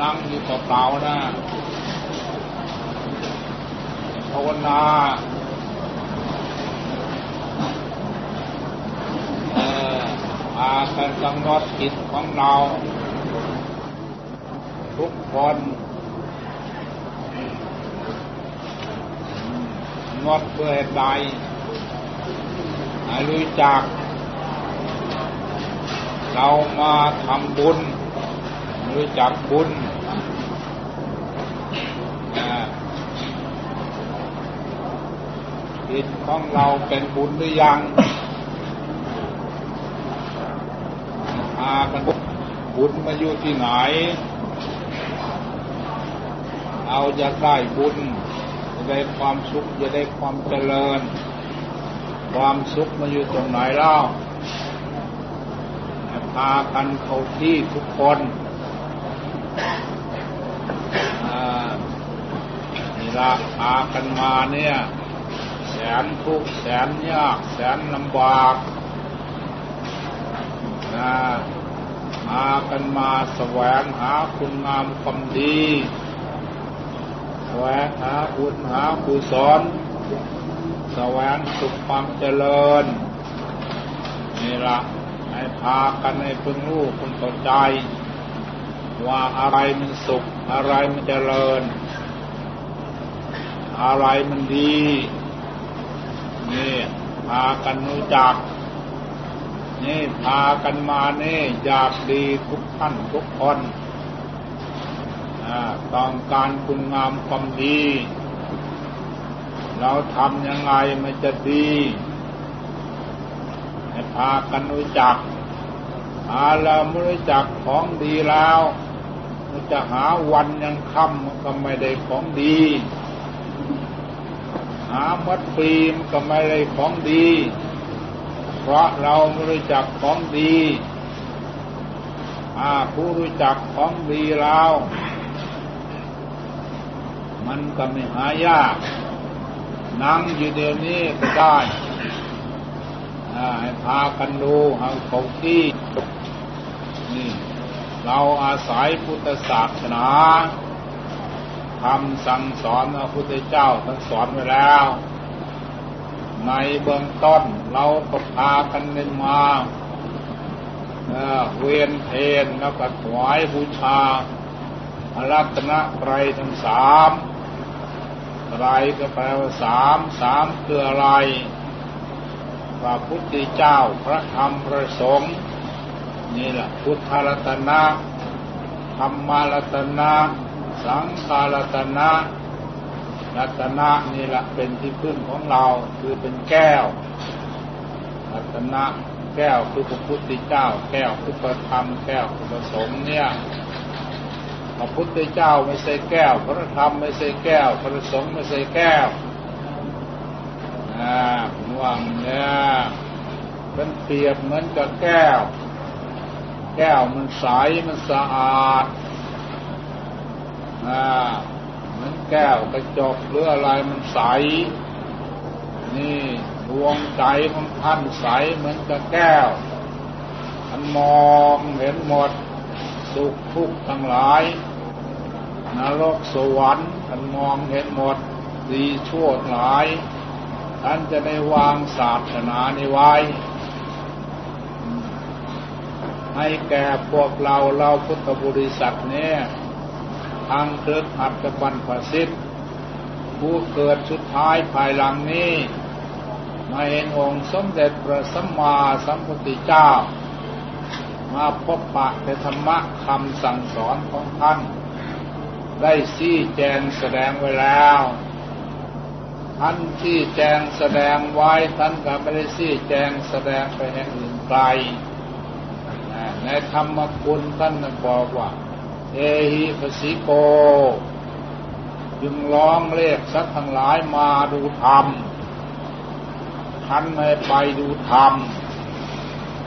นั่งอยู่เปล่าๆนะภาวนาเออพากันกำหนดจิตของเรา ทุกคนงดเพื่อใดให้รู้จัก เรามาทำบุญ รู้จักบุญ จิตของเราเป็นบุญหรือยังพากันบุญมาอยู่ที่ไหน เอาจะได้บุญจะได้ความสุขจะได้ความเจริญ ความสุขมาอยู่ตรงไหนเล่าพากันเข้าที่ทุกคนนี่ละพากันมาเนี่ย นทุกข์แสนยากแสนลำบากนะพากันมาแสวงหาคุณงามความดีแสวงหาบุญหากุศลแสวงสุขความเจริญนี่ละให้พากันให้พึงรู้พึงเข้าใจ ว่าอะไรมันสุข อะไรมันเจริญ อะไรมันดี นี่พากันรู้จัก นี่พากันมานี่อยากดีทุกท่านทุกคนต้องการคุณงามความดี เราทำยังไงมันจะดีให้พากันรู้จักหาเราไม่รู้จักของดีแล้วมันจะหาวันยังค่ำก็ไม่ได้ของดี หามัดปีมก็ไม่ได้ของดี เพราะเราไม่รู้จักของดีอาผู้รู้จักของดีแล้ว มันก็ไม่หายากนั่งอยู่เดี๋ยวนี้ก็ได้ให้พากันดูเอาเขาที่นี่เราอาศัยพุทธศาสนา คำสั่งสอนพระพุทธเจ้าท่านสอนไว้แล้ว ในเบื้องต้นเราก็พากันเน้นมาเวียนเทนแล้วก็ถวายบูชาอรัตนะไตรทั้งสามไตรก็แปลว่าสามสามคืออะไรพระพุทธเจ้าพระธรรมพระสงฆ์นี่แหละพุทธรัตนะธรรมรัตนะ สังฆรัตนะรัตนะนี่แหละเป็นที่พึ่งของเราคือเป็นแก้ว รัตนะแก้วคือพระพุทธเจ้า แก้วคือพระธรรม แก้วคือพระสงฆ์เนี่ยพระพุทธเจ้าไม่ใช่แก้ว พระธรรมไม่ใช่แก้ว พระสงฆ์ไม่ใช่แก้วอ่าว่างเนี่ยเป็นเปรียบเหมือนกับแก้ว แก้วมันใสมันสะอาด เหมือนแก้วกระจกหรืออะไรมันใส นี่ดวงใจของท่านใสเหมือนกับแก้วท่านมองเห็นหมดสุขทุกข์ทั้งหลายนรกสวรรค์ท่านมองเห็นหมดดีชั่วหลายท่านจะได้วางศาสนานไว้ ให้แก่พวกเราเราพุทธบริษัทเนี่ย ทางเครือขัดกับบันพสิทธิ์ผู้เกิดสุดท้ายภายหลังนี้มาเห็นองค์สมเด็จพระสัมมาสัมพุทธเจ้า มาพบปะในธรรมะคำสั่งสอนของท่าน ได้ชี้แจงแสดงไว้แล้ว ท่านที่แจงแสดงไว้ท่านก็ไม่ได้ชี้แจงแสดงไปแห่งอื่นไกลในธรรมคุณท่านบอกว่า เอหิปสิโก จึงร้องเรียกสัตว์ทั้งหลายมาดูธรรมท่านให้ไปดูธรรม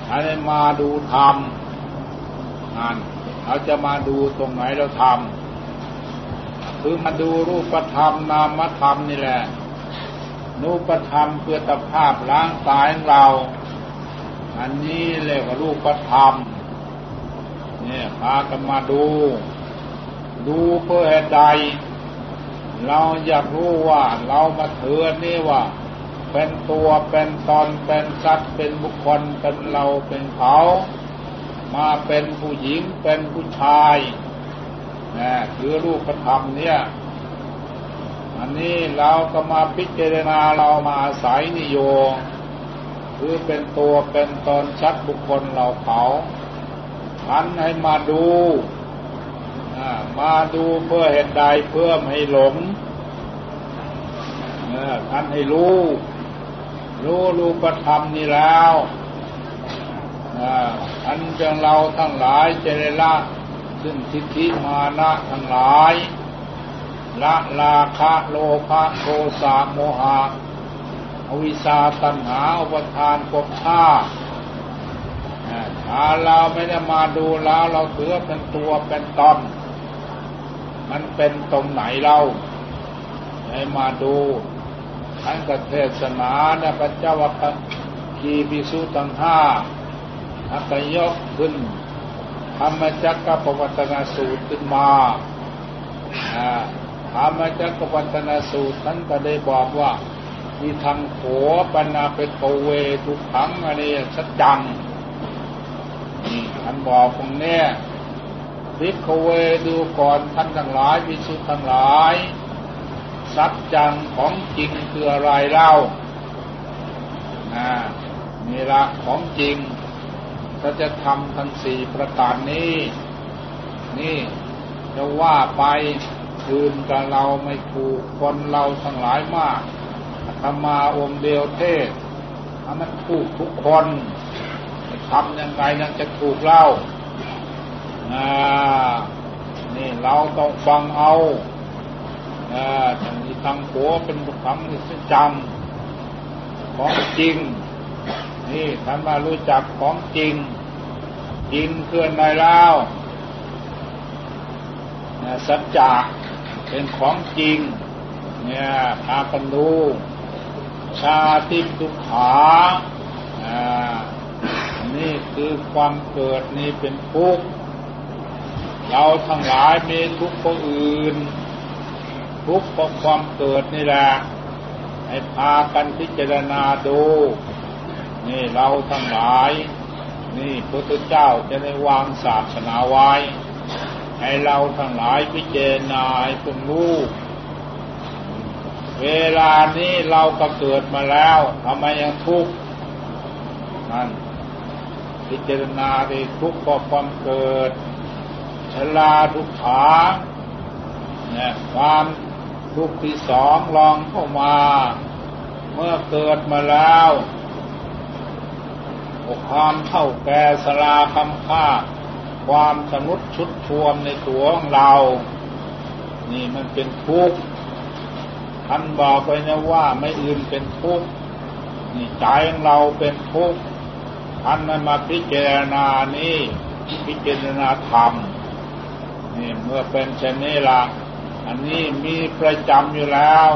ท่านให้มาดูธรรมนั่นเราจะมาดูตรงไหนเราทำคือมาดูรูปธรรมนามธรรมนี่แหละนูปธรรมเพื่อตภาพล้างตายของเรา อันนี้เรียกว่ารูปธรรม เนี่ยพากันมาดู ดูเพื่อใด เราอยากรู้ว่าเรามาเถือนี่ว่า เป็นตัวเป็นตอนเป็นสัตว์เป็นบุคคลเป็นเราเป็นเขา มาเป็นผู้หญิงเป็นผู้ชายนะคือรูปธรรมเนี่ย อันนี้เราก็มาพิจารณาเรามาอาศัยนิโยคือเป็นตัวเป็นตนชัดบุคคลเราเขา ท่านให้มาดูมาดูเพื่อเหตุใดเพื่อไม่ให้หลงท่านให้รู้ รู้รูปธรรมนี่แล้วอันจังเราทั้งหลายเจะได้ละซึ่งทิฏฐิมานะทั้งหลาย ละลาคะโลภะโทสะโมหะอวิชาตัณหาอุปทานภพชาติถ้า เราไม่ได้มาดูแล้วเราถือเป็นตัวเป็นตนมันเป็นตรงไหนเราให้มาดูท่านกเทศนาเนี่ยพระเจ้าวัปกีบิสุตังห้าท่านก็ยกขึ้นธรรมจักรปวัตนาสูตรขึ้นมาธรรมจักรปวัตนาสูตรท่านก็ได้บอกว่ามีทางโขปนาเป็นโกเวทุกขังอะไรสัจจัง ท่านบอกตรงนี้พิกเวดูก่อนท่านทั้งหลายวิสุทธ์ทั้งหลายสัจจังของจริงคืออะไรเล่านะนี่ละของจริงก็จะทำทั้งสี่ประการนี้ นี่จะว่าไปคืนกับเราไม่ถูกคนเราทั้งหลายมากธรรมาองค์เดียวเทศมันถูกทุกคน ทำยังไงยังจะถูกเล่าอ่านี่เราต้องฟังเอาอ่าทางที่ทางหัวเป็นคคลที่จำของจริง นี่ท่านมารู้จักของจริง จริงเคลื่อนในแล้วสัจจะเป็นของจริง เนี่ยพากันดูชาติทุกขา นี่คือความเกิดนี่เป็นทุกข์เราทั้งหลายมีทุกข์เพราะอื่น ทุกข์เพราะความเกิดนี่แหละให้พากันพิจารณาดู นี่เราทั้งหลาย นี่พระพุทธเจ้าจะได้วางศาสนาไว้ ให้เราทั้งหลายพิจารณาให้เป็นรู้เวลานี้เราก็เกิดมาแล้วทำไมยังทุกข์นั่น พิจารณาดีทุกข์ความเกิด ชลาทุกขาเนี่ยความทุกข์ที่สองลองเข้ามา เมื่อเกิดมาแล้วความเท่าแก่สลาคำค่า ความสนุดชุดชวมในตัวของเรา นี่มันเป็นทุกข์ท่านบอกไปนะว่าไม่อื่นเป็นทุกข์นี่ใจของเราเป็นทุกข์ ท่านมาพิจารณานี้พิจารณาธรรมนี่เมื่อเป็นเช่นนี้ละอันนี้มีประจำอยู่แล้ว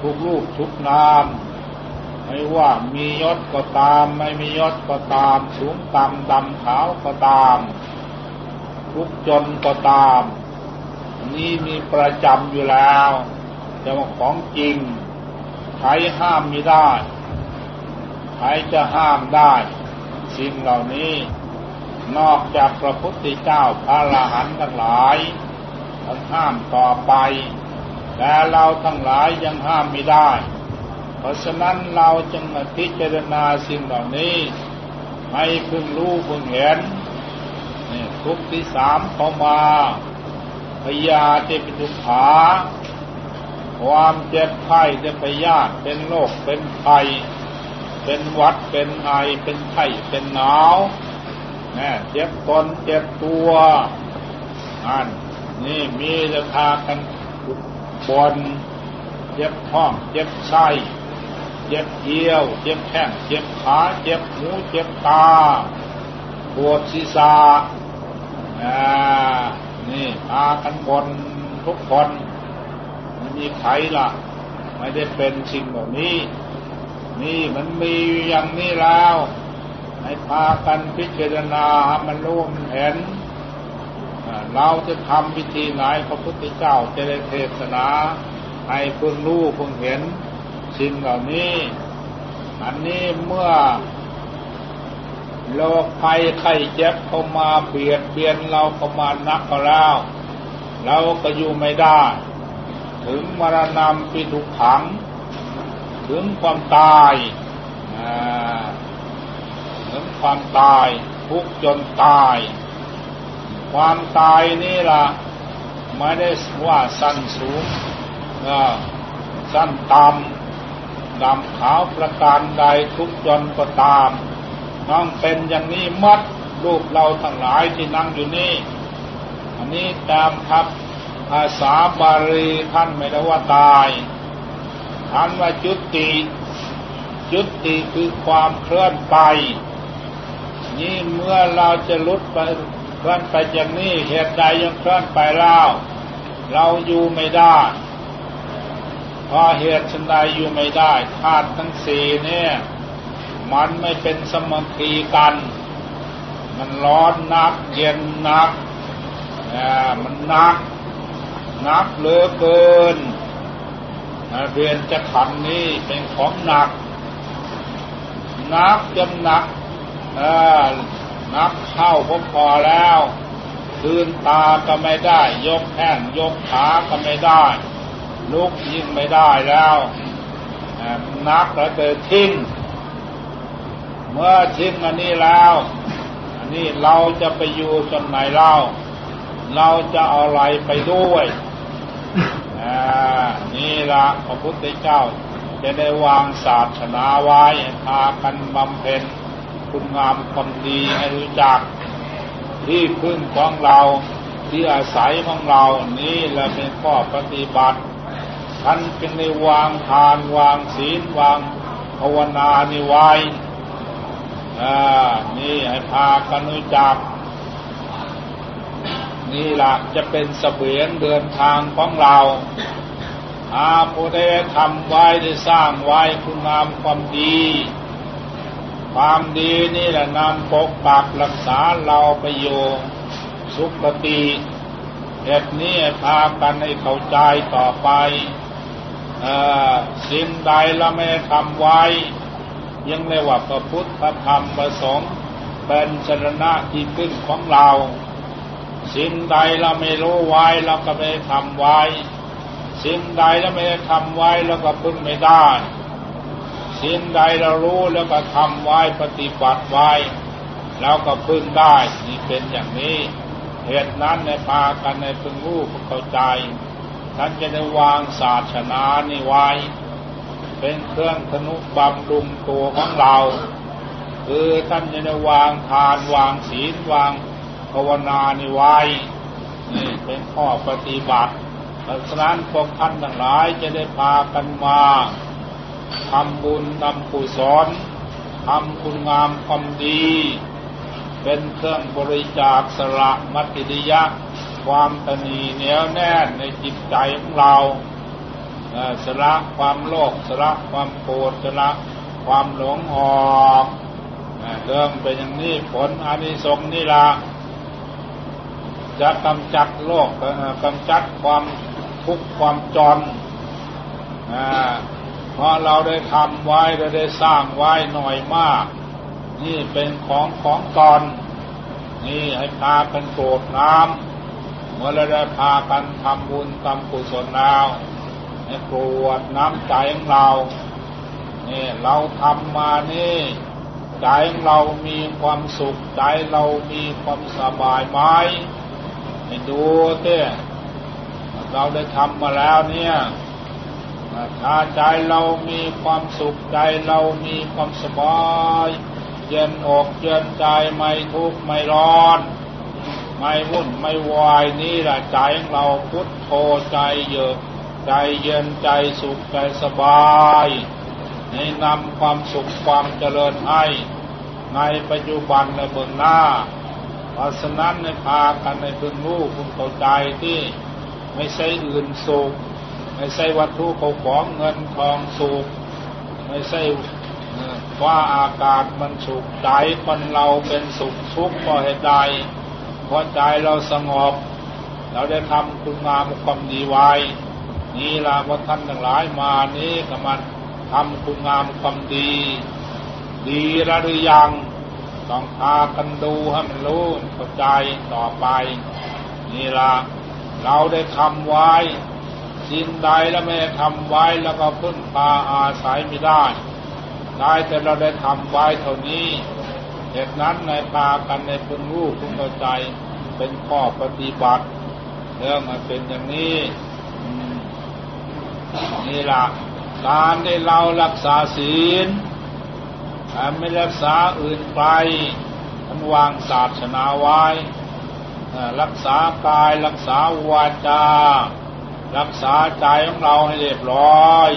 ทุกรูปทุกนามไม่ว่ามียศก็ตาม ไม่มียศก็ตาม สูงต่ำดำขาวก็ตาม ทุกจนก็ตาม นี่มีประจำอยู่แล้วจะว่าของจริงใครห้ามไม่ได้ใครจะห้ามได้ สิ่งเหล่านี้ นอกจากพระพุทธเจ้าพระอรหันต์ทั้งหลายท่านห้ามต่อไป แต่เราทั้งหลายยังห้ามไม่ได้ เพราะฉะนั้นเราจึงมาพิจารณาสิ่งเหล่านี้ ให้พึงรู้พึงเห็นนี่ทุกที่สามเข้ามาพยาเจปิทุขาความเจ็บไข้จะพยาเป็นโรคเป็นไข้ เป็นวัด เป็นไอ เป็นไข้ เป็นหนาวนะเจ็บตนเจ็บตัวอันนี่มีราคากันบนเจ็บท้อง เจ็บไส้เจ็บเยี่ยว เจ็บแข้ง เจ็บขา เจ็บหู เจ็บตา ปวดศีรษะอ่านี่พากันบนทุกคนมีใครล่ะ ไม่ได้เป็นสิ่งแบบนี้ นี่มันมีอย่างนี้แล้วให้พากันพิจารณามันรู้มันเห็น เราจะทำวิธีไหนพระพุทธเจ้าจะได้เทศนาให้เพิ่งรู้เพิ่งเห็นสิ่งเหล่านี้ อันนี้เมื่อโรคภัยไข้เจ็บเข้ามาเบียดเบียนเราเข้ามานักก็แล้วเราก็อยู่ไม่ได้ ถึงมรณะปิทุกขัง ถึงความตายถึงความตายทุกจนตาย ความตายนี่ล่ะไม่ได้ว่าสั้นสูงสั้นต่ำดำขาวประการใดทุกจนก็ตามน้องเป็นอย่างนี้มัดรูปเราทั้งหลายที่นั่งอยู่นี่ อันนี้ตามครับภาษาบาลีท่านไม่ได้ว่าตาย ท่านว่าจุติจุติคือความเคลื่อนไป นี่เมื่อเราจะลุดไปเคลื่อนไปอย่างนี้เหตุใดยังเคลื่อนไปเล่าเราอยู่ไม่ได้เพราะเหตุชันใดอยู่ไม่ได้ธาตุทั้งสี่เนี่ย มันไม่เป็นสมคีกัน มันร้อนนัก เย็นนักมันนัก นักเหลือเกิน เรียนจะขันนี้เป็นของหนักนักจนหนักนักเข้าพอพอแล้วคืนตาก็ไม่ได้ ยกแข้งยกขาก็ไม่ได้ ลุกยิ่งไม่ได้แล้วนักแล้วเกิดทิ้งเมื่อทิ้งอันนี้แล้วอันนี้เราจะไปอยู่จนไหนเล่า เราจะเอาอะไรไปด้วย นี่ละพระพุทธเจ้าจะได้วางศาสนาไว้พากันบำเพ็ญคุณงามความดีให้รู้จัก ที่พึ่งของเราที่อาศัยของเรานี่แหละเป็นข้อปฏิบัติท่านจึงได้วางทานวางศีลวางภาวนานิไว้นี่ให้พากันรู้จัก นี่ละจะเป็นเสบียงเดินทางของเราอาผู้ได้ทำไว้ได้สร้างไว้คุณงามความดี ความดีนี่แหละนำปกปักรักษาเราไปโยสุขติเหตุนี้พากันให้เข้าใจต่อไปสิ่งใดเราไม่ทำไว้ ยังเรียกว่าพระพุทธธรรมพระสงฆ์เป็นชนะที่พึ่งของเรา สิ่งใดเราไม่รู้ไว้เราก็ไม่ทำไว้ สิ่งใดเราไม่ทำไว้เราก็พึ่งไม่ได้ สิ่งใดเรารู้แล้วก็ทำไว้ปฏิบัติไว้เราก็พึ่งได้นี่เป็นอย่างนี้เหตุนั้นในพากันในพึงรู้เข้าใจท่านจะได้วางศาสนานี่ไว้ เป็นเครื่องธนุบำรุงตัวของเรา คือท่านจะได้วางทานวางศีลวางาวนานี่ไว้นี่เป็นข้อปฏิบัติเพราะฉะนั้นพวกท่านทั้งหลายจะได้พากันมาทำบุญทำกุศลทำคุณงามความดี เป็นเครื่องบริจาคสละมัตติยะ ความตนีเหนียวแน่นในจิตใจของเราสละความโลภสละความโกรธสละความหลงออกเรื่องเป็นอย่างนี้ผลอานิสงส์นี่ละ จะกำจัดโลกกำจัดความทุกข์ความจนเพราะเราได้ทำไว้เราได้สร้างไว้หน่อยมาก นี่เป็นของของตอน นี่ให้พากันโกรธน้ำเมื่อเราได้พากันทำบุญทำกุศลแล้วให้กรวดน้ำใจของเรานี่เราทำมานี่ใจเรามีความสุขใจเรามีความสบายไหม ให้ดูเต้เราได้ทำมาแล้วเนี่ยถ้าใจเรามีความสุขใจเรามีความสบายเย็นอกเย็นใจไม่ทุกข์ไม่ร้อน ไม่วุ่นไม่วายนี่แหละใจของเราพุทโธใจเยอะใจเย็นใจสุขใจสบายในนำความสุขความเจริญให้ ในปัจจุบันในเบื้องหน้า เพราะฉะนั้นในพากันในพึงรู้พึงเข้าใจที่ไม่ใช่อื่นสุขไม่ใช่วัตถุเขาของเงินทองสุขไม่ใช่ว่าอากาศมันสุขใจคนเราเป็นสุขทุกข์เพราะเหตุใดพอใจเราสงบ เราได้ทำคุณงามความดีไว้ นี่ละว่าท่านทั้งหลายมานี้ก็มันทำคุณงามความดี ดีระหรือยัง ต้องพากันดูให้มันรู้เข้าใจต่อไปนี่ละเราได้ทำไว้สิ่งใดแล้วไม่ทำไว้แล้วก็พึ่งพาอาศัยไม่ได้ได้แต่เราได้ทำไว้เท่านี้เหตุนั้นในพากันในพึงรู้พึงเข้าใจเป็นข้อปฏิบัติ เรื่องมันเป็นอย่างนี้นี่ละการได้เรารักษาศีล ไม่รักษาอื่นไปมันวางศาสนาไว้รักษากายรักษาวาจา รักษาใจของเราให้เรียบร้อย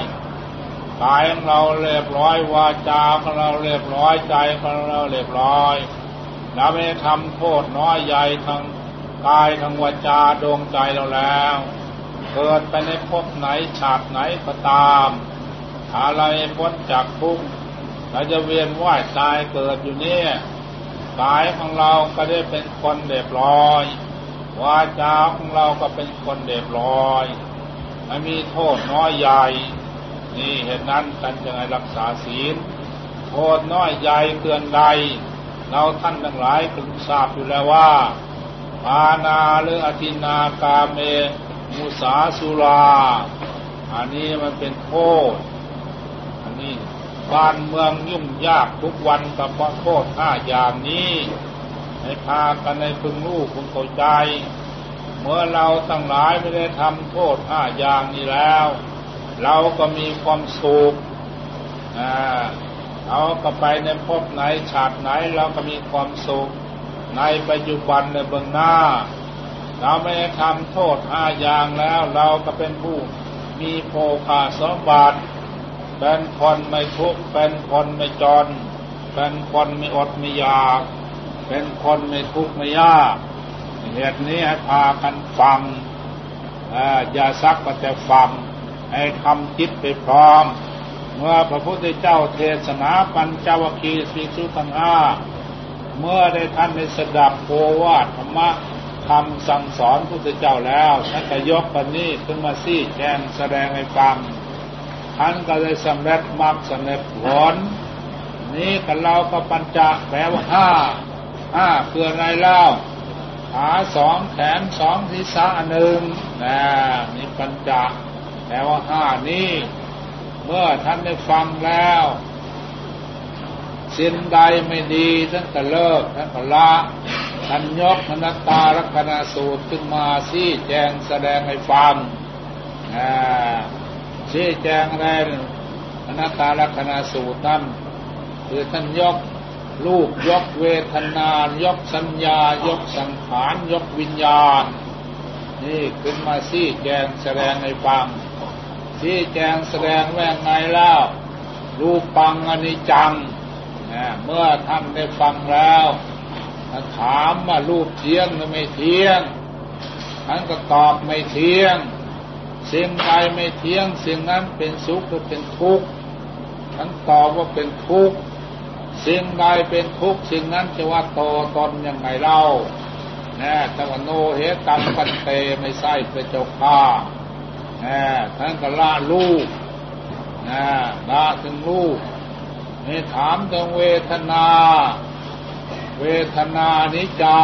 กายของเราเรียบร้อยวาจาของเราเรียบร้อยใจของเราเรียบร้อยเราไม่ทำโทษน้อยใหญ่ทางกายทางวาจาดวงใจเราแล้ว เกิดไปในภพไหนฉาติไหนก็ตามอะไรพ้นจากทุกข์ เราจะเวียนว่ายตายเกิดอยู่เนี่ยกายของเราก็ได้เป็นคนเรียบร้อยวาจาของเราก็เป็นคนเรียบร้อยไม่มีโทษน้อยใหญ่ นี่เหตุนั้นกันจะไงรักษาศีลโทษน้อยใหญ่เกินใด เราท่านทั้งหลายถึงทราบอยู่แล้วว่าปานาหรืออธินากาเมมุสาสุรา อันนี้มันเป็นโทษ อันนี้ บ้านเมืองยุ่งยากทุกวันกับพระโทษห้าอย่างนี้ให้พากันในพึงรู้พึงเข้าใจ เมื่อเราตั้งหลายไม่ได้ทำโทษห้าอย่างนี้แล้ว เราก็มีความสุขเราก็ไปในภพไหนฉาติไหนเราก็มีความสุข ในปัจจุบันในเบื้องหน้า เราไม่ได้ทำโทษห้าอย่างแล้ว เราก็เป็นผู้มีโภคาสมบัติ เป็นคนไม่ทุกข์เป็นคนไม่จน เป็นคนไม่อดไม่อยาก เป็นคนไม่ทุกข์ไม่ยาก เหตุนี้ให้พากันฟังอย่าซักก็แต่ฟัง ให้ทำจิตไปพร้อม เมื่อพระพุทธเจ้าเทศนาปัญจวัคคีย์สีสุทังห้าเมื่อได้ท่านได้สดับโพวาธรรมะคำสั่งสอนพุทธเจ้าแล้วท่านก็ยกปันนี้ขึ้นมาซี่แจงแสดงให้ฟัง ท่านก็เลยสำเร็จมรรคสำเร็จผลนี้กับเราก็ปัญจแปลว่าห้าห้าคืออะไรเล่าขาสองแขนสองทิศะหนึ่งนะนี่ปัญจแปลว่าห้านี้เมื่อท่านได้ฟังแล้วสิ่งใดไม่ดีท่านก็เลิกท่านก็ละท่านยกมนตตาลักษณะสูตรขึ้นมาซี่แจงแสดงให้ฟังอ่า ชี้แจงอะไรอนัตตาลักษณะสูตรนั้นคือท่านยกรูปยกเวทนายกสัญญา ยกสังขาร ยกวิญญาณ นี่ขึ้นมาชี้แจงแสดงให้ฟังชี้แจงแสดงแว่งไงแล้วรูปปังอนิจจังเมื่อท่านได้ฟังแล้วถามว่ารูปเที่ยงหรือไม่เที่ยงท่านก็ตอบไม่เที่ยง สิ่งใดไม่เที่ยงสิ่งนั้นเป็นสุขหรือเป็นทุกข์ท่านตอบว่าเป็นทุกข์สิ่งใดเป็นทุกข์สิ่งนั้นจะว่าโตตนยังไงเล่านะแต่ว่าโนเหตังปันเตไม่ใช่พระเจ้าข้านะท่านก็ละลูกนะละถึงลูกนี่ถามถึงเวทนา เวทนานิจา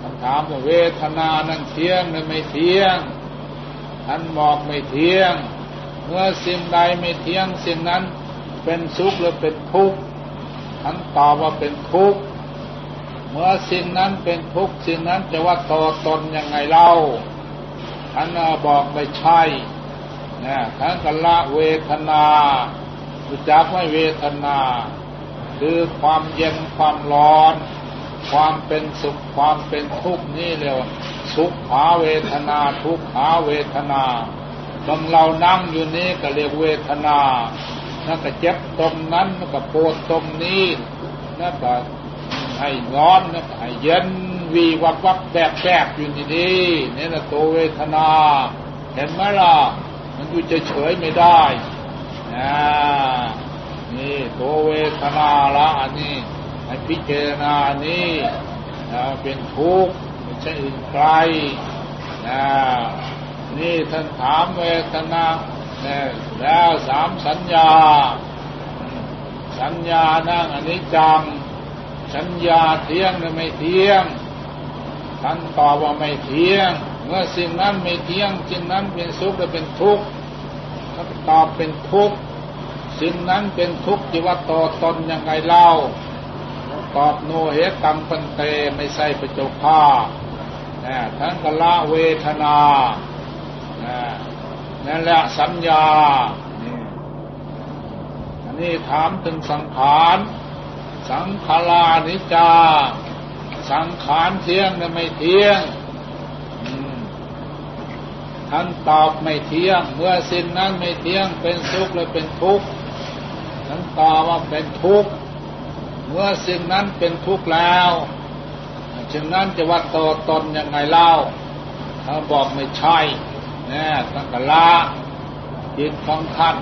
ท่านถามว่าเวทนานั้นเที่ยงหรือไม่เที่ยง ท่านบอกไม่เที่ยง เมื่อสิ่งใดไม่เที่ยงสิ่งนั้นเป็นสุขหรือเป็นทุกข์ท่านตอบว่าเป็นทุกข์เมื่อสิ่งนั้นเป็นทุกข์สิ่งนั้นจะว่าตัวตนยังไงเล่าท่านบอกไม่ใช่นะท่านกละเวทนารู้จักไม่เวทนา คือความเย็นความร้อน ความเป็นสุขความเป็นทุกข์นี่เรียกว่า สุขขาเวทนา ทุกขาเวทนาตรงเรานั่งอยู่นี้ก็เรียกเวทนานั่นก็เจ็บตรงนั้นนั่นก็ปวดตรงนี้นั่นก็ให้ร้อนนั่นก็ให้เย็นวีวับวับแบกแบกอยู่นี่ดีนี่แหละตัวเวทนา เห็นไหมล่ะ มันอยู่เฉยไม่ได้นะนี่ตัวเวทนาละอันนี้ให้พิจารณานี้เป็นทุกข์ ใช่อื่นใครนะนี่ท่านถามเวทนาแล้วสามสัญญา สัญญานั่งอันนี้จัง สัญญาเที่ยงหรือไม่เที่ยง ท่านตอบว่าไม่เที่ยง เมื่อสิ่งนั้นไม่เที่ยงสิ่งนั้นเป็นสุขหรือเป็นทุกข์ท่านตอบเป็นทุกข์สิ่งนั้นเป็นทุกข์ที่ว่าต่อตนยังไงเล่า ตอบโนเหตังปันเตไม่ใช่ประจผ้า ท่านก็ละเวทนานั่นแหละสัญญาอันนี้ถามถึงสังขาร สังขารานิจา สังขารเที่ยงหรือไม่เที่ยงท่านตอบไม่เที่ยง เมื่อสิ่งนั้นไม่เที่ยง เป็นสุขหรือเป็นทุกข์ท่านตอบว่าเป็นทุกข์ เมื่อสิ่งนั้นเป็นทุกข์แล้ว จึงนั้นจะว่าตัวตนยังไงเล่าถ้าบอกไม่ใช่นี่ตั้งแต่ละจิตของท่าน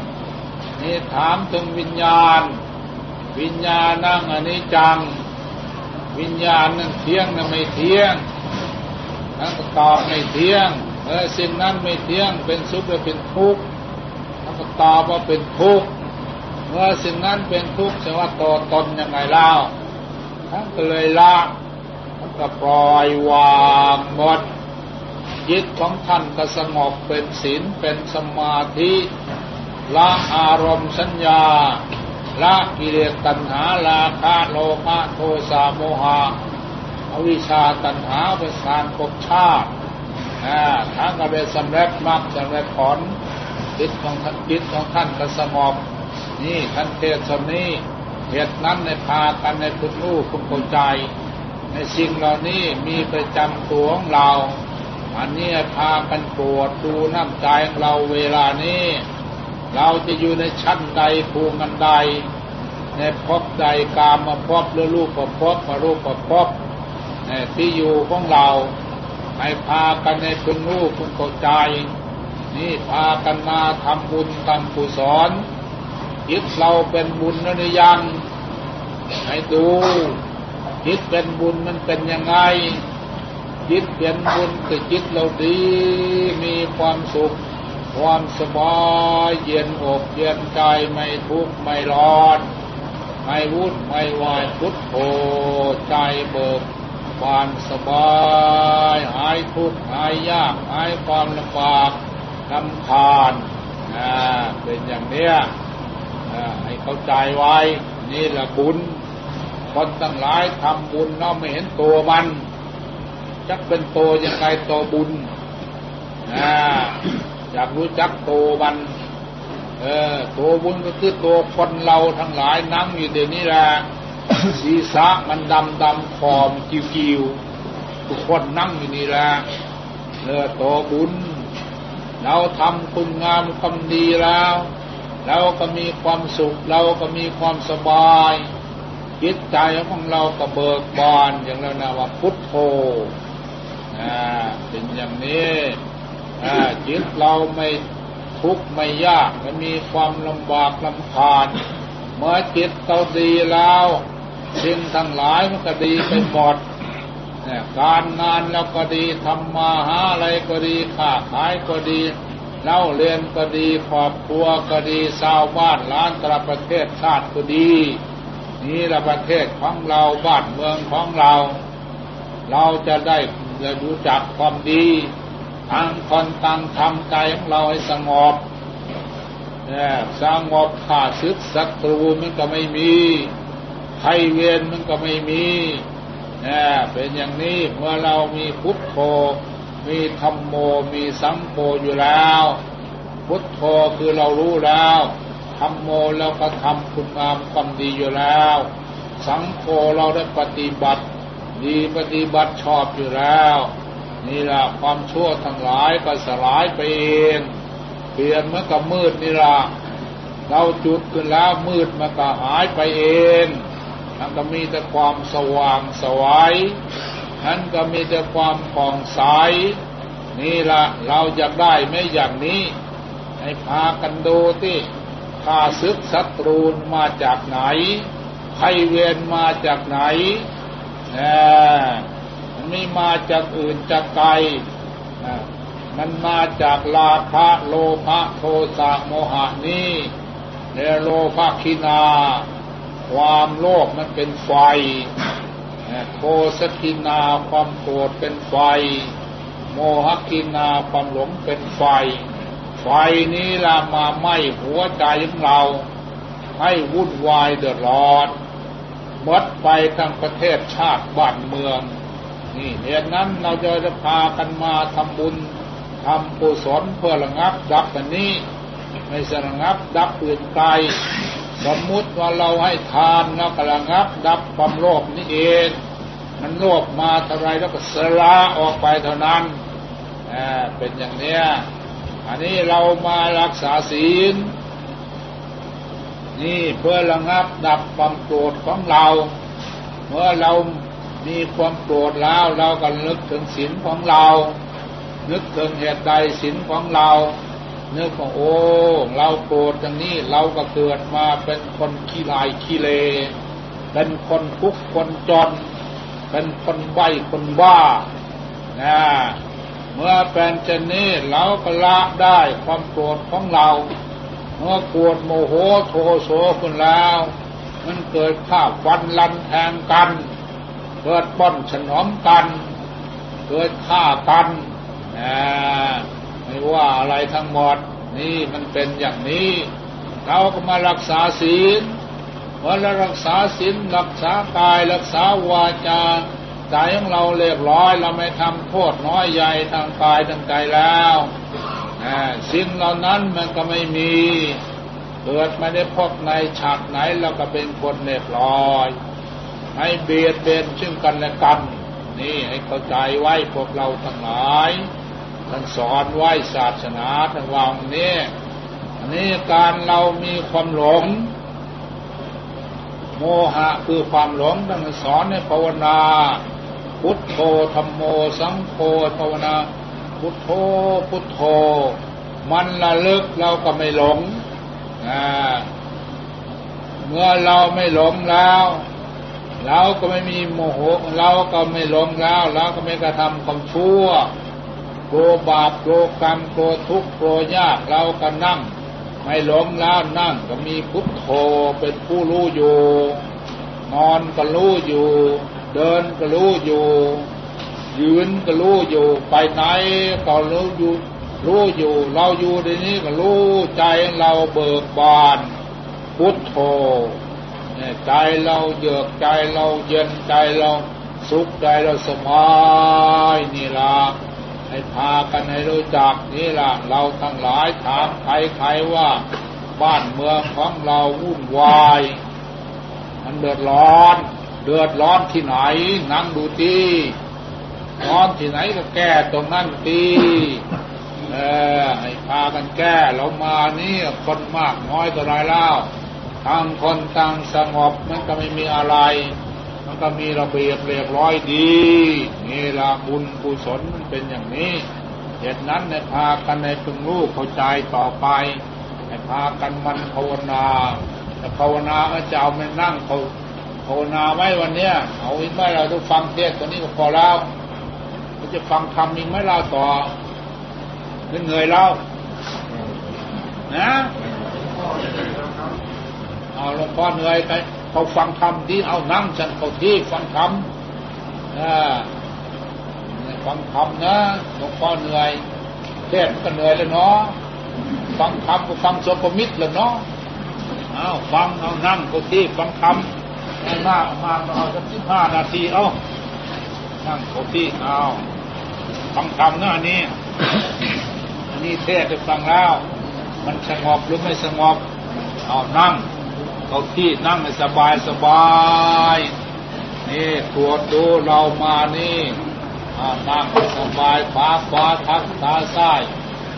นี่ถามถึงวิญญาณ วิญญาณนั่งอันนี้จัง วิญญาณนั่นเที่ยงนั่นไม่เที่ยงนั่นก็ตอบไม่เที่ยงเออสิ่งนั้นไม่เที่ยงเป็นสุขหรือเป็นทุกข์นั่นก็ตอบว่าเป็นทุกข์เมื่อสิ่งนั้นเป็นทุกข์จะว่าตัวตนยังไงเล่าท่านก็เลยละท่า ก็ปล่อยวางหมดจิตของท่านก็สงบเป็นศีลเป็นสมาธิละอารมณ์สัญญาละกิเลสตัณหาลาคะโลภะโทสะโมหะอวิชชาตัณหาเป็นสารภพชาติทั้งก็ได้สำเร็จมรรคสำเร็จผลจิตของท่านจิตของท่านก็สงบนี่ท่านเทศนี้เหตุนั้นในพากันในคุณรู้คุณเข้าใจ ในสิ่งเหล่านี้มีประจำตัวของเรา อันนี้พากันปวดดูน้ำใจของเราเวลานี้ เราจะอยู่ในชั้นใดภูมิใด ในพบใดกามมาพบหรือรูปประพบมารูปประพบที่อยู่ของเราให้พากันในคุณรู้คุณเข้าใจ นี่พากันมาทำบุญทำกุศลจิตเราเป็นบุญหรือยังให้ดู จิตเป็นบุญมันเป็นยังไง จิตเป็นบุญคือจิตเราดีมีความสุข ความสบายเย็นอกเย็นใจไม่ทุกข์ไม่ร้อน ไม่วุ่นไม่วายพุทโธใจเบิกบานสบายหายทุกข์หายยากหายความลำบากลำคาญเป็นอย่างเนี้ยให้เข้าใจไว้ นี่แหละบุญ คนตั้งหลายทำบุญเนาะไม่เห็นตัวมันจักเป็นโตยังไงโตบุญนะอยากรู้จักโตบัน เออโตบุญก็คือตัวคนเราทั้งหลายนั่งอยู่เดี๋ยวนี้แหละศีรษะมันดำดำคอมกิวกิวทุกคนนั่งอยู่นี่แหละเออโตบุญ เราทำคุณงามความดีแล้ว เราก็มีความสุข เราก็มีความสบาย จิตใจของเราก็เบิกบานอย่างนั้นะว่าพุทโธเป็นอย่างนี้จิตเราไม่ทุกข์ไม่ยากไม่มีความลำบากลำคาญเมื่อจิตเราดีแล้วสิ่งทั้งหลายมันก็ดีไปหมดการงานเราก็ดีทำมาหาอะไรก็ดีค้าขายก็ดีเล่าเรียนก็ดีครอบครัวก็ดีชาวบ้านล้านตระประเทศชาติก็ดี นี่ละประเทศของเราบ้านเมืองของเรา เราจะได้จะรู้จักความดีทางคนต่างทำใจของเราให้สงบสงบขาดซึกศัตรูมันก็ไม่มีไทยเวียนมันก็ไม่มีเป็นอย่างนี้เมื่อเรามีพุทโธ มีธรรมโม มีสังโฆอยู่แล้ว พุทโธคือเรารู้แล้ว รมโมเราก็ทำคุณงามความดีอยู่แล้ว สังโฆเราได้ปฏิบัติ ดีปฏิบัติชอบอยู่แล้ว นี่แหละความชั่วทั้งหลายก็สลายไปเองเปลี่ยนเมื่อกับมืดนี่ละเราจุดขึ้นแล้วมืดมันก็หายไปเองมันก็มีแต่ความสว่างสวัยนั้นก็มีแต่ความผ่องใสนี่ละเราจะได้ไม่อย่างนี้ ให้พากันดูที่ ข้าศึกศัตรูมาจากไหนใครเวียนมาจากไหนไม่มาจากอื่นจากไกลมันมาจากราคะโลภะโทสะโมหะนี้เนโลภะคินา ความโลภมันเป็นไฟโทสกินาความโกรธเป็นไฟ โมหกินาความหลงเป็นไฟ ไฟนี้ละมาไหม้หัวใจของเรา ให้วุ่นวายเดือดร้อนมดไปทั้งประเทศชาติบ้านเมือง นี่เหตุนั้นเราจะพากันมาทำบุญทำกุศลเพื่อระงับดับอันนี้ ไม่สระงับดับอื่นไกลสมมุติว่าเราให้ทานแล้วก็ระงับ ดับความโลภนี่เอง มันโลภมาเท่าไรแล้วก็สละออกไปเท่านั้นเป็นอย่างเนี้ย อันนี้เรามารักษาศีล นี่เพื่อระงับดับความโกรธของเรา เมื่อเรามีความโกรธแล้วเราก็นึกถึงศีลของเรา นึกถึงเหตุใดศีลของเรา นึกว่าโอ้เราโกรธอย่างนี้เราก็เกิดมาเป็นคนขี้ลายขี้เล เป็นคนทุกข์คนจน เป็นคนใบคนบ้านะ เมื่อเป็นเช่นนี้เราก็ละได้ความโกรธของเรา เมื่อโกรธโมโหโทโสขึ้นแล้ว มันเกิดข้าฟันลันแทงกัน เกิดป้อนฉนอมกัน เกิดฆ่ากันนะไม่ว่าอะไรทั้งหมดนี่มันเป็นอย่างนี้ เราก็มารักษาศีลเมื่อเรารักษาศีลรักษากายรักษาวาจา ใจของเราเรียบร้อย เราไม่ทำโทษน้อยใหญ่ทางกายทางใจแล้วสิ่งเหล่านั้นมันก็ไม่มีเกิดไม่ได้พบในฉากไหนเราก็เป็นคนเรียบร้อยให้เบียดเบียนซึ่งกันและกัน นี่ให้เข้าใจไว้พวกเราทั้งหลายท่านสอนไว้ศาสนาท่านวางนี้อันนี้การเรามีความหลง โมหะคือความหลงท่านสอนในภาวนา พุทโธธรรมโมสังโฆภาวนา พุทโธพุทโธ มันละลึกเราก็ไม่หลงเมื่อเราไม่หลงแล้วเราก็ไม่มีโมโหเราก็ไม่หลงแล้วเราก็ไม่กระทำความชั่วกลัวบาปกลัวกรรมกลัวทุกข์กลัวยากเราก็นั่ง ไม่หลงแล้วนั่งก็มีพุทโธเป็นผู้รู้อยู่ นอนก็รู้อยู่ เดินก็รู้อยู่ ยืนก็รู้อยู่ ไปไหนก็รู้อยู่ รู้อยู่ เราอยู่ในนี้ก็รู้ใจเราเบิกบานพุทโธใจเราเยือกใจเราเย็นใจเราสุขใจเราสบายนี่ละให้พากันให้รู้จักนี่ล่ะเราทั้งหลายถามใครๆว่า บ้านเมืองของเราวุ่นวาย มันเดือดร้อน เดือดร้อนที่ไหนนั่งดูตีร้อนที่ไหนก็แก้ตรงนั้นตีเออให้พากันแก้เรามานี่คนมากน้อยตัวไรเล่าทางคนต่างสงบมันก็ไม่มีอะไร มันก็มีระเบียบเรียบร้อยดีนี่ละบุญกุศลมันเป็นอย่างนี้เหตุนั้นในพากันในพึงรู้เข้าใจต่อไปในพากันมันภาวนาแต่ภาวนาจะเอาไม่นั่งเขา ภาวนาไว้วันเนี้ยเอาอีกไม่เราต้องฟังเทศตัวนี้ก็พอแล้วเราจะฟังคำอีกไม่เราต่อเหนื่อยแล้วนะเอาหลวงพ่อเหนื่อยไปเขาฟังธรรมดีเอานั่งฉันเขาที่ฟังธรรมนะฟังธรรมนะหลวงพ่อเหนื่อยเทศก็เหนื่อยเลยเนาะฟังธรรมก็ฟังสปมิตรเลยเนาะเอาฟังเอานั่งเขาที่ฟังธรรม หน้ามาเอาสักสิบห้านาทีเอานั่งเขาที่เอาฟังธรรมนะอันนี้ อันนี้เทศไปฟังแล้ว มันสงบหรือไม่สงบ เอานั่งเอาที่นั่งสบายสบายนี่ตรวจดูเรามานี่นั่งสบายขาขวาทักขาซ้าย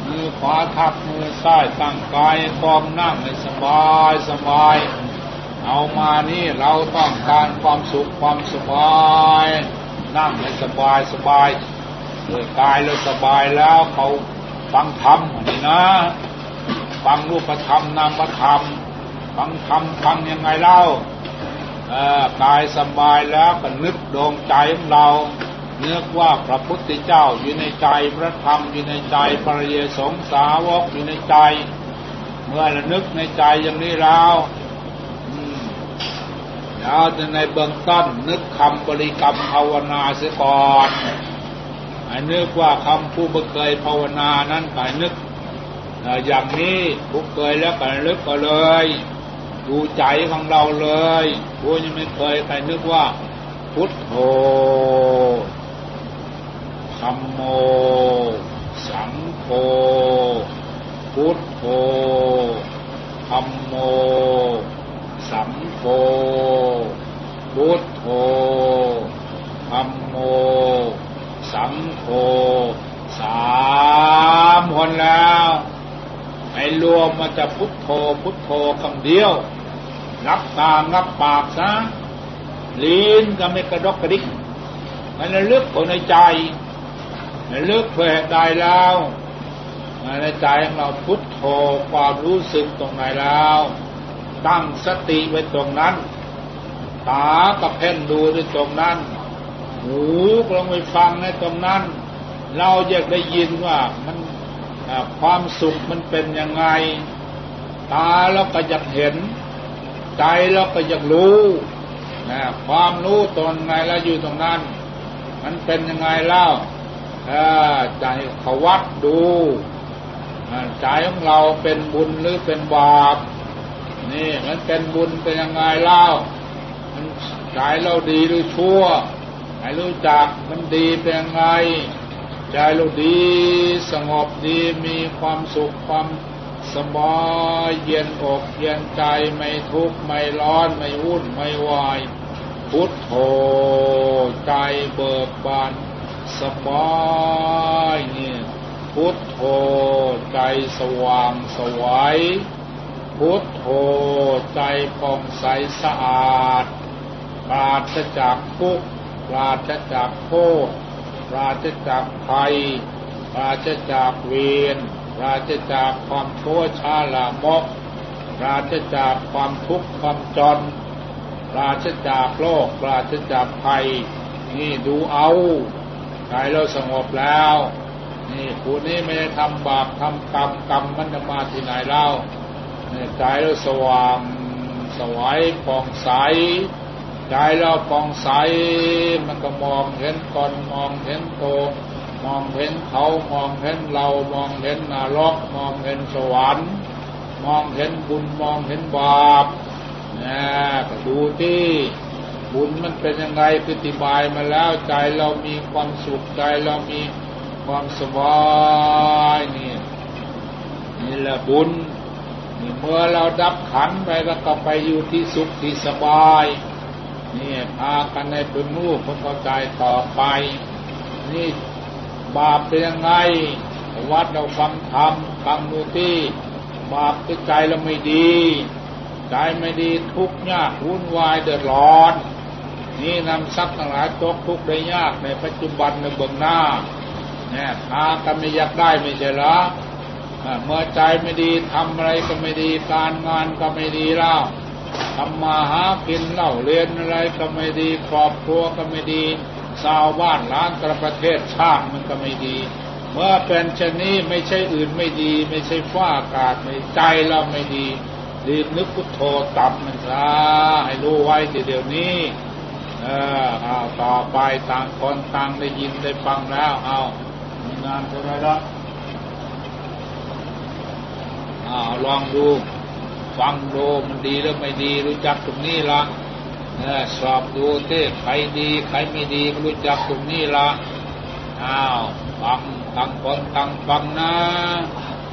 มือขวาทักมือซ้ายตั้งกายกองนั่งให้สบายสบาย เอามานี่เราต้องการความสุขความสบาย นั่งให้สบายสบายเมื่อกายเราสบายแล้วเขาฟังธรรมนี่นะฟังรูปธรรมนามธรรมฟังคำฟังยังไงเล่ากายสบายแล้วก็นึกดวงใจของเราเนื้อว่าพระพุทธเจ้าอยู่ในใจพระธรรมอยู่ในใจพระเยสงสาวกอยู่ในใจ เมื่อระนึกในใจอย่างนี้แล้ว แล้วในเบื้องต้นนึกคำบริกรรมภาวนาเสียก่อนให้นึกว่าคำผู้เคยภาวนานั้นไปนึกอย่างนี้ผู้เคยแล้วก็นึกก็เลย ดูใจของเราเลยผู้ยังไม่เคยใครนึกว่า พุทโธธรรมโม สังโฆพุทโธธรรมโม สังโฆพุทโธธรรมโม สังโฆสามคนแล้วให้รวมมันจะพุทโธพุทโธคำเดียวนับตานับปากซะลิ้นก็ไม่กระดกกระดิกมันระลึกคนในใจระลึกเพื่อใดแล้วในใจของเราพุทโธความรู้สึกตรงไหนแล้ว ตั้งสติไว้ตรงนั้น ตากับเพ่นดูในตรงนั้น หูกลองไปฟังในตรงนั้น เราอยากได้ยินว่ามันความสุขมันเป็นยังไง ตาเราก็อยากเห็น ใจเราก็อยากรู้นะความรู้ตนไงแล้วอยู่ตรงนั้น มันเป็นยังไงเล่าใจเขาวัดดูใจของเราเป็นบุญหรือเป็นบาป นี่มันเป็นบุญเป็นยังไงเล่า มันใจเราดีหรือชั่วให้รู้จักมันดีเป็นยังไง ใจเราดีสงบดีมีความสุขความสบายเย็นอกเย็นใจไม่ทุกข์ไม่ร้อนไม่วุ่นไม่วาย พุทโธใจเบิกบานสบายนี่พุทโธใจสว่างสวัย พุทโธใจผ่องใสสะอาด ปราศจากทุกข์ปราศจากโทษปราศจากภัย ปราศจากเวรปราศจากความชั่วช้าละมกปราศจากความทุกข์ความจนปราศจากโรคปราศจากภัย นี่ดูเอาใจเราสงบแล้ว นี่ผู้นี้ไม่ได้ทำบาปทำกรรมกรรมมันจะมาที่ไหนเล่า ใจเราสว่างสวยผ่องใสใจเราผ่องใสมันก็มองเห็นตนมองเห็นโตมองเห็นเขามองเห็นเรามองเห็นนรกมองเห็นสวรรค์มองเห็นบุญมองเห็นบาปนะก็ดูที่บุญมันเป็นยังไงปฏิบายมาแล้วใจเรามีความสุขใจเรามีความสบายนี่นี่แหละบุญ เมื่อเราดับขันไปแล้วก็ไปอยู่ที่สุขที่สบายนี่พากันในเป็นรูปเข้าใจต่อไป นี่บาปเป็นยังไง วัดเราฟังธรรมฟังดูที่บาปที่ใจเราไม่ดี ใจไม่ดีทุกข์ยากวุ่นวายเดือดร้อน นี่นำทรัพย์ทั้งหลายตกทุกข์ได้ยากในปัจจุบันในเบื้องหน้าเนี่ยพากันไม่อยากได้ไม่ใช่หรอ เมื่อใจไม่ดีทำอะไรก็ไม่ดี การงานก็ไม่ดีแล้วทำมาหากินเล่าเรียนอะไรก็ไม่ดี ครอบครัวก็ไม่ดีชาวบ้านล้านตระประเทศชาติมันก็ไม่ดี เมื่อเป็นชนี้ไม่ใช่อื่นไม่ดี ไม่ใช่ฟ้าอากาศไม่ใจเราไม่ดีรีบนึกพุทโธตับมันซะให้รู้ไว้เดี๋ยวนี้ เออเอาต่อไปต่างคนต่างได้ยินได้ฟังแล้ว เอามีงานเท่าไรละเอา ลองดู ฟังดูมันดีหรือไม่ดี รู้จักตรงนี้ละสอบดูเต้ใครดีใครไม่ดีรู้จักตรงนี้ละอ้าวฟังตั้งคนตั้งฟังนะ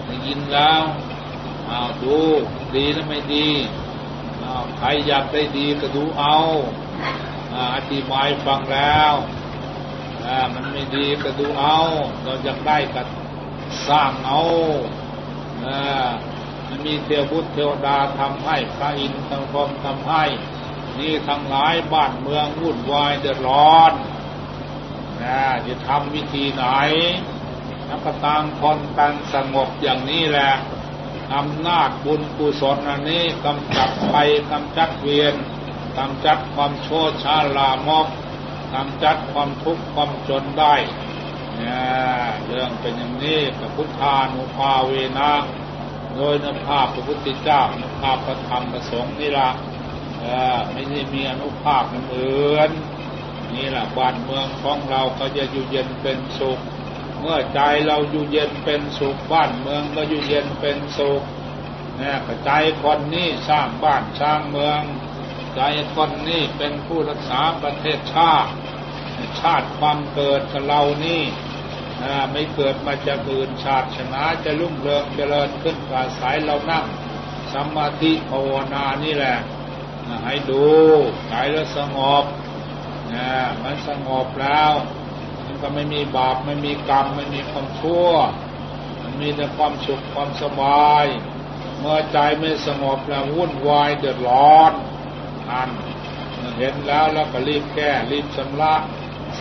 ได้ยินแล้วอ้าวดูดีหรือไม่ดีอ้าวใครอยากได้ดีก็ดูเอาอธิบายฟังแล้วมันไม่ดีก็ดูเอา เราอยากได้ก็สร้างเอา มีเทวบุตรเทวดาทำให้พระอินทร์ทั้งพรมทำให้ นี่ทั้งหลายบ้านเมืองวุ่นวายเดือดร้อนนะจะทำวิธีไหนนักตางคนกันสงบอย่างนี้แหละอำนาจบุญกุศลอันนี้กำจัดไปกำจัดเวียนกำจัดความโชดชาลามกกำจัดความทุกข์ความจนได้เนี่ยเรื่องเป็นอย่างนี้กับพุทธานุภาเวนะ โดยนภาพพระพุทธเจ้านภาพพระธรรมประสงค์นี่ละไม่ได้มีอนุภาพเหมือนนี่แหละบ้านเมืองของเราก็จะอยู่เย็นเป็นสุข เมื่อใจเราอยู่เย็นเป็นสุขบ้านเมืองก็อยู่เย็นเป็นสุขนี่ยใจคนนี้สร้างบ้านสร้างเมืองใจคนนี้เป็นผู้รักษาประเทศชาติ ชาติความเกิดของเรานี่ ไม่เกิดมาจากอื่นชาติชนะจะรุ่งเรืองเจริญขึ้นกว่าสายเรานั่งสมาธิภาวนานี่แหละให้ดูใจแล้วสงบนะมันสงบแล้ว มันก็ไม่มีบาปไม่มีกรรมไม่มีความชั่ว มันมีแต่ความสุขความสบาย เมื่อใจไม่สงบแล้ววุ่นวายเดือดร้อนอันเห็นแล้วแล้วก็รีบแก้รีบชำระ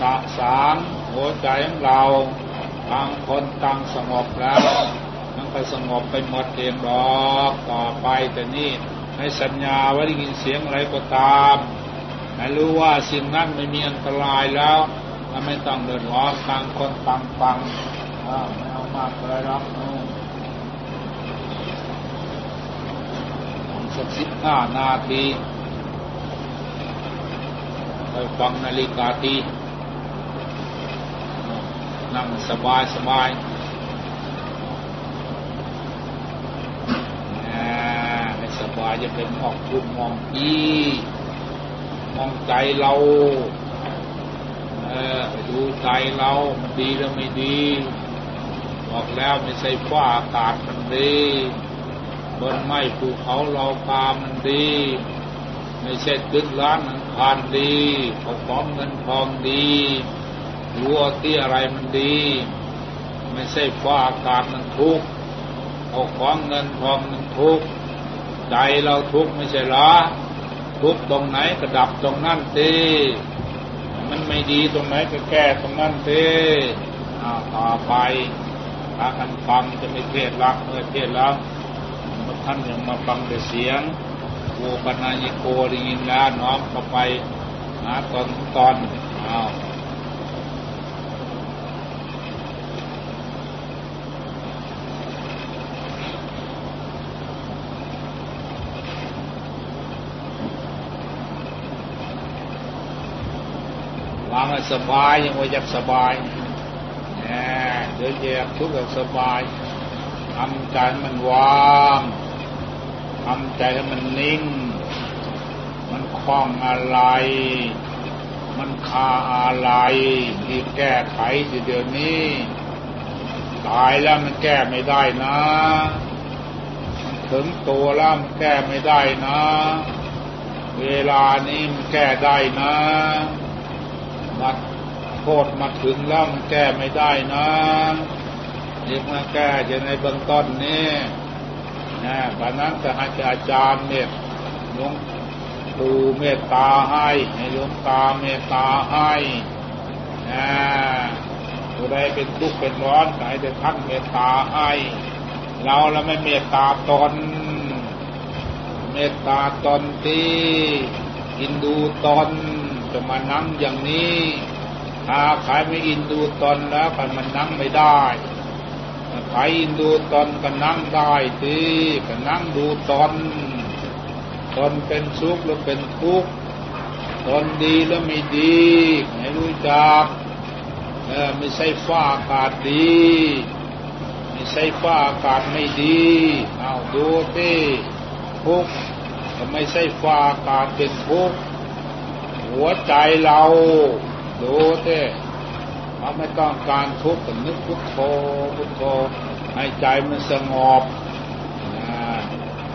สะสางหัวใจของเรา ต่างคนต่างสงบแล้ว มันก็สงบไปหมดเองรอกต่อไปแต่นี่ให้สัญญาว่าได้ยินเสียงอะไรก็ตามให้รู้ว่าสิ่งนั้นไม่มีอันตรายแล้วถ้าไม่ต้องเดือดร้อนต่างคนต่างฟังไม่เอามากเลยรับสักสิบห้านาทีไปฟังนาฬิกาที นั่งสบายสบายให้สบายจะเป็นมองทุกมองอีมองใจเราเออดูใจเรามันดีหรือไม่ดี บอกแล้วไม่ใช่ฟ้าอากาศมันดีบนไม้ภูเขาเราปามันดี ไม่ใช่ตึกร้านอันคานดีเขาของเงินทองดี รู้ว่าที่อะไรมันดี ไม่ใช่ฟ้าอากาศมันทุกข์เอาของเงินทองมันทุกข์ใจเราทุกข์ไม่ใช่หรอทุกข์ตรงไหนก็ดับตรงนั้นสิมันไม่ดีตรงไหนก็แก้ตรงนั้นสิต่อไปถ้าท่านฟังจะไม่เทศรักเมื่อเทศแล้วท่านยังมาฟังแต่เสียงโวปนายโกได้ยินแล้วน้อมเข้าไปหาตอนตอนอ้าววางให้ สบายยังว่าอยากสบายเดี๋ยวแยกทุกข์แบบสบายทำใจมันว่างทำใจให้มันนิ่ง มันคล้องอะไร มันคาอะไรที่แก้ไขเดี๋ยวนี้ตายแล้วมันแก้ไม่ได้นะมันถึงตัวแล้วมันแก้ไม่ได้นะ เวลานี้มันแก้ได้นะ มาโทษมาถึงแล้วมันแก้ไม่ได้นะยิ่งมาแก้จะในเบื้องต้นนี้นะบันนั้นจะให้อาจารย์เนี่ยหลวงปู่เมตตาให้ให้หลวงตาเมตตาให้นะผู้ใดเป็นทุกข์เป็นร้อนไหนจะท่านเมตตาให้ เราแล้วไม่เมตตาตน เมตตาตนที่อินดูตน จะมานั่งอย่างนี้ถ้าใครไม่อินดูตนแล้วกันมันนั่งไม่ได้ใครอินดูตนก็นั่งได้ทีก็นั่งดูตนตนเป็นสุขหรือเป็นทุกข์ตนดีหรือไม่ดีไม่รู้จักเออไม่ใช่ฟ้าอากาศดีไม่ใช่ฟ้าอากาศไม่ดีเอาดูที่ทุกข์ไม่ใช่ฟ้าอากาศเป็นทุกข์ หัวใจเราดูเต้เราไม่ต้องการทุกข์แต่นึกพุทโธพุทโธให้ใจมันสงบ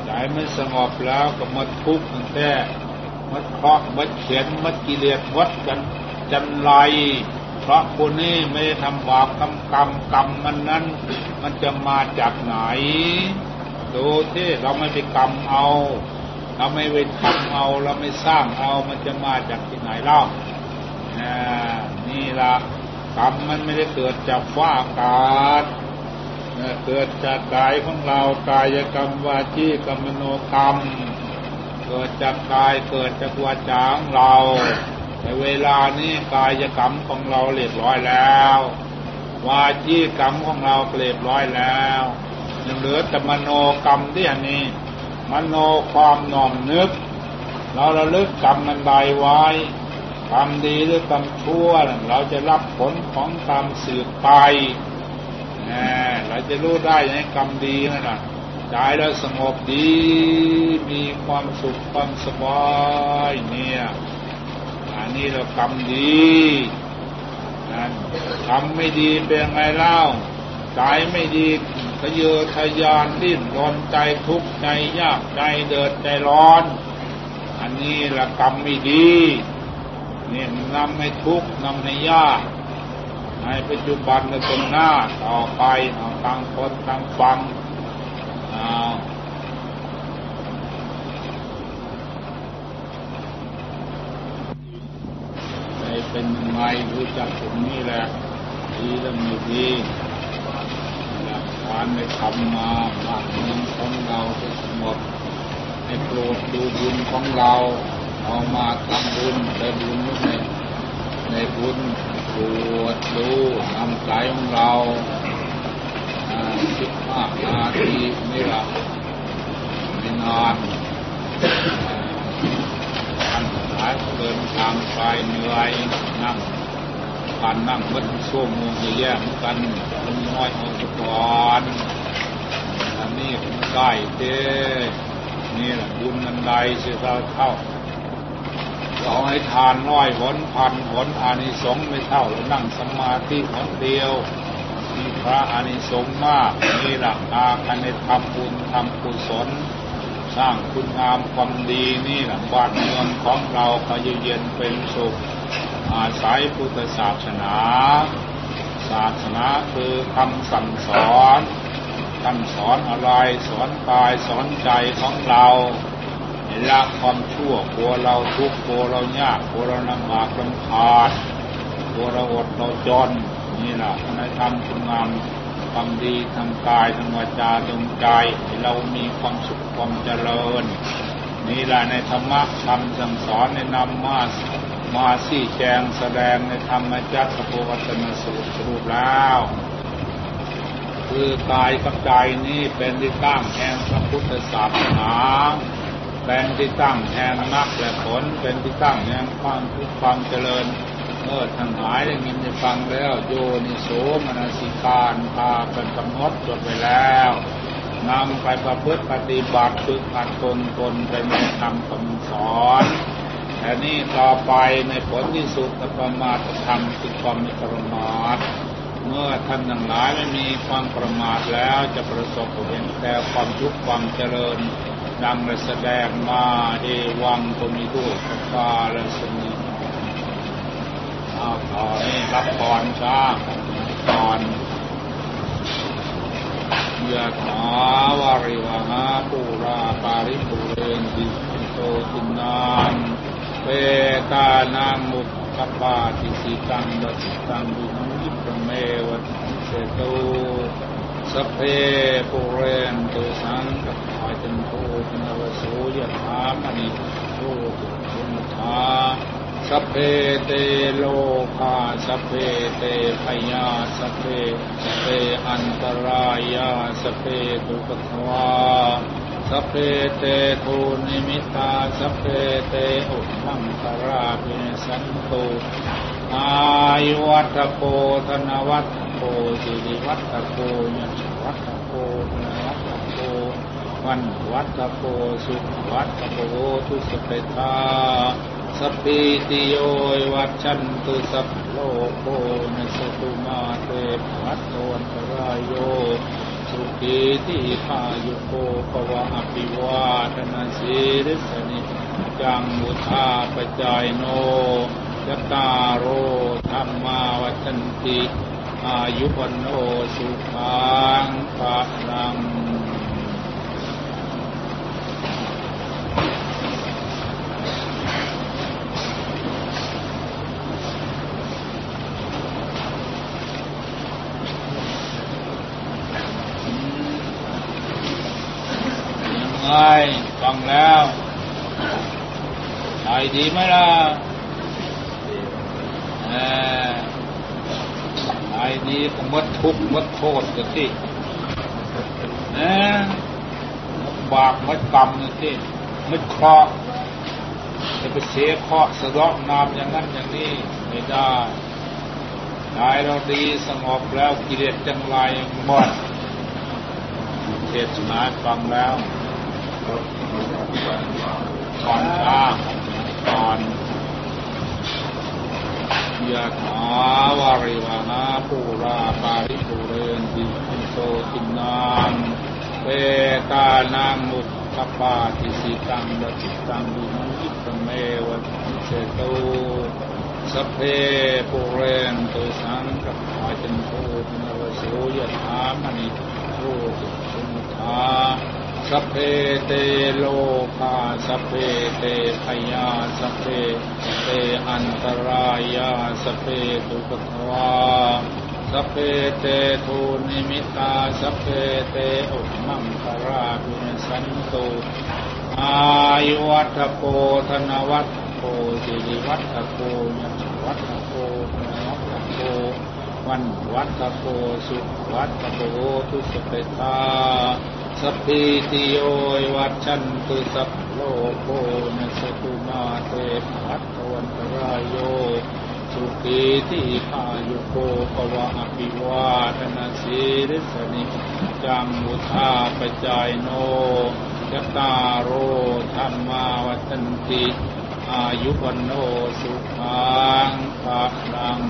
ใจมันสงบแล้วก็มาทุกข์แท้มัดเคราะห์มัดเขียนมัดกิเลสวัดกันจันไรเพราะคนนี้ไม่ได้ทำบาปกรรมกรรมกรรมมันนั้น มันจะมาจากไหน ดูที่เราไม่ไปกรรมเอา เราไม่ไปทำเอาเราไม่สร้างเอามันจะมาจากที่ไหนเล่านี่ละกรรมมันไม่ได้เกิดจากฟ้าอากาศเกิดจากกายของเรากายกรรมวาจีกรรมโนกรรม เกิดจากกายเกิดจากวาจาของเราแต่เวลานี้กายกรรมของเราเรียบร้อยแล้ว วาจีกรรมของเราเรียบร้อยแล้วยังเหลือแต่มโนกรรมที่อันนี้ มโนความนอมนึก เราระลึกกรรมมันใดไว้กรรมดีหรือกรรมชั่ว เราจะรับผลของกรรมสืบไปเราจะรู้ได้ในกรรมดีนั่นแหละใจเราสงบดี มีความสุขความสบายเนี่ยอันนี้เรากรรมดีนั่นทำไม่ดีเป็นไงเล่าใจไม่ดี เยอทะยานดิ้นรนใจทุกข์ใจยากใจเดือดใจร้อน อันนี้ละกรรมไม่ดีเนี่ยนำให้ทุกข์นำให้ยากในปัจจุบันในตรงหน้าต่อไปเอาทางคนทางฟังเอาเป็นยังไงรู้จักตรงนี้แหละดีแล้วไม่ดี กานในทำมาบ้านเมืองของเราจะสงบให้โปรดดูบุญของเรา เอามาทำบุญได้บุญในในบุญตรวจดูทำใจของเราสิบห้านาทีนี่ละไม่นานท่านหลายเดินทางไปเหนื่อยนั่งการนั่งมันชั่วโมงแย่ๆกันมั น้อยเอาสักก่อนอันนี้ใกล้เด้นี่แหละบุญนันใดเสียเท่าเท่าเราให้ทานน้อยหนพันหนอานิสงส์ไม่เท่าเรานั่งสมาธิหนเดียวมีพระอานิสงส์มากนี่แหละอาคันในทำบุญทำกุศลสร้างคุณงามความดีนี่แหละบ้านเมืองของเราก็เย็นเป็นสุข อาศัยพุทธศาสนา ศาสนาคือคำสั่งสอนท่านสอนอะไรสอนกายสอนใจของเราละความชั่วกลัวเราทุกข์กลัวเรายากกลัวเราลำบากลำขาดกลัวเราอดเราจนนี่แหละในธรรมคุณงามความดีทางกายทางวาจาทางใจเรามีความสุขความเจริญนี่แหละในธรรมะคำสั่งสอนในนำมา มาสี่แจงแสดงในธรรมจักรโพวัตนสูตรสรุปแล้ว คือกายกับใจนี้เป็นที่ตั้งแห่งพระพุทธศาสนาเป็นที่ตั้งแห่งมรรคและผลเป็นที่ตั้งแห่งความทุกข์ความเจริญเมื่อทั้งหลายได้ยินได้ฟังแล้วโยนิโสมนสิการพาเป็นกำหนดจดไปแล้วนำไปประพฤติปฏิบัติฝึกหัดตนตนเป็นในธรรมคำสอน แต่นี่ต่อไปในผลที่สุดประมาทธรรมคือความมีประมาทเมื่อท่านทั้งหลายไม่มีความประมาทแล้วจะประสบผลแต่ความทุกข์ความเจริญดังแสดงมาเอวังก็มีด้วยกาลสนีเอาขอให้รับพรจ้าพรยะถาวาริวหาปูราปาริปุเรนติโตตินาน เปตานังมุขปาติสิตังดัสตังวินัยิปเมวัตเสตุสเพปุเรนตุสังกปาจันโทปนวโสยถามณิโชตุสุนทาสเพเตโลภาสเพเตพยาสเพสเพอันตรายาสเพตุปทวา สเพเตทูนิมิตาสเพเตอุมังคาราภิสันตุอายุวัตโกธนวัตโกสิริวัตโกยัญวัตโกนวัตโกวันวัตโกสุวัตโกทุสเปตาสปีติโยวัชันตุสัพโลโกนสตุมาเตภัตโตนตรายโย สุขีติพายุโกภวะอภิวาทนาสีริสนิจังมุทาปจายโนยตาโรธรรมาวัชันติ อายุวันโนสุขังปะลังไง ฟังแล้วใจดีไหมล่ะไอ้นี้ก็มดทุกข์มดโทษกันที่บากมดกรรมกันที่มดเคราะห์จะไปเสียเคราะห์สะดอกนามอย่างนั้นอย่างนี้ไม่ได้กายเราดีสงบแล้วกิเลสจังไรหมดเทศนาฟังแล้ว ก่อนข้าก่อนยะถาวาริวานาปูราปาริปุเรนติโสตินังเวตานังมุตตปาติสิตังดัจิตังวิมุตตเมวะเสตุสเพปุเรนตุสังกปาจันโทนรโสยถามณิโรติสุมทา สัพเพเตโลกาสัพเพเตพยาสัพเพเตอันตรายาสัพเพตุปควาสัพเพเตทูนิมิตาสัพเพเตอุมังคาราภินสันตุอายุวัตโกธนวัตโกสิริวัตโกยัชวัตโกนวัตโกวันวัตโกสุวัตโกทุสเปตา สัพพิติโยวัชันตุสัพโลโกนัสตุมาเตภัตวันตรายโยสุขีติขายุโกภวะอภิวาทนาสีริสนิจังมุทาปจายโนจตารโรธรรมาวัตันติ อายุวันโนสุขังภะลัง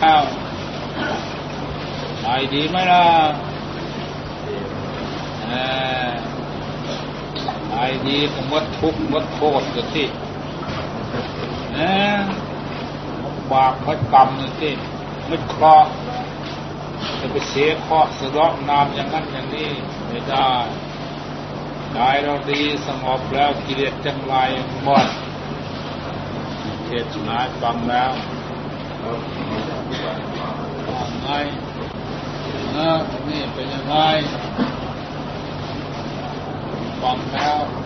ข้าวไปดีไหมล่ะ ไอ้ดีก็มดทุกข์มดโทษกันที่บากมดกรรมกันที่มดเคราะห์จะไปเสียเคราะห์สะดอกนามอย่างนั้นอย่างนี้ไม่ได้กายเราดีสงบแล้วกิเลสจังไรหมดเทศนาฟังแล้วไงเออนี่เป็นยังไง ฟังแล้ว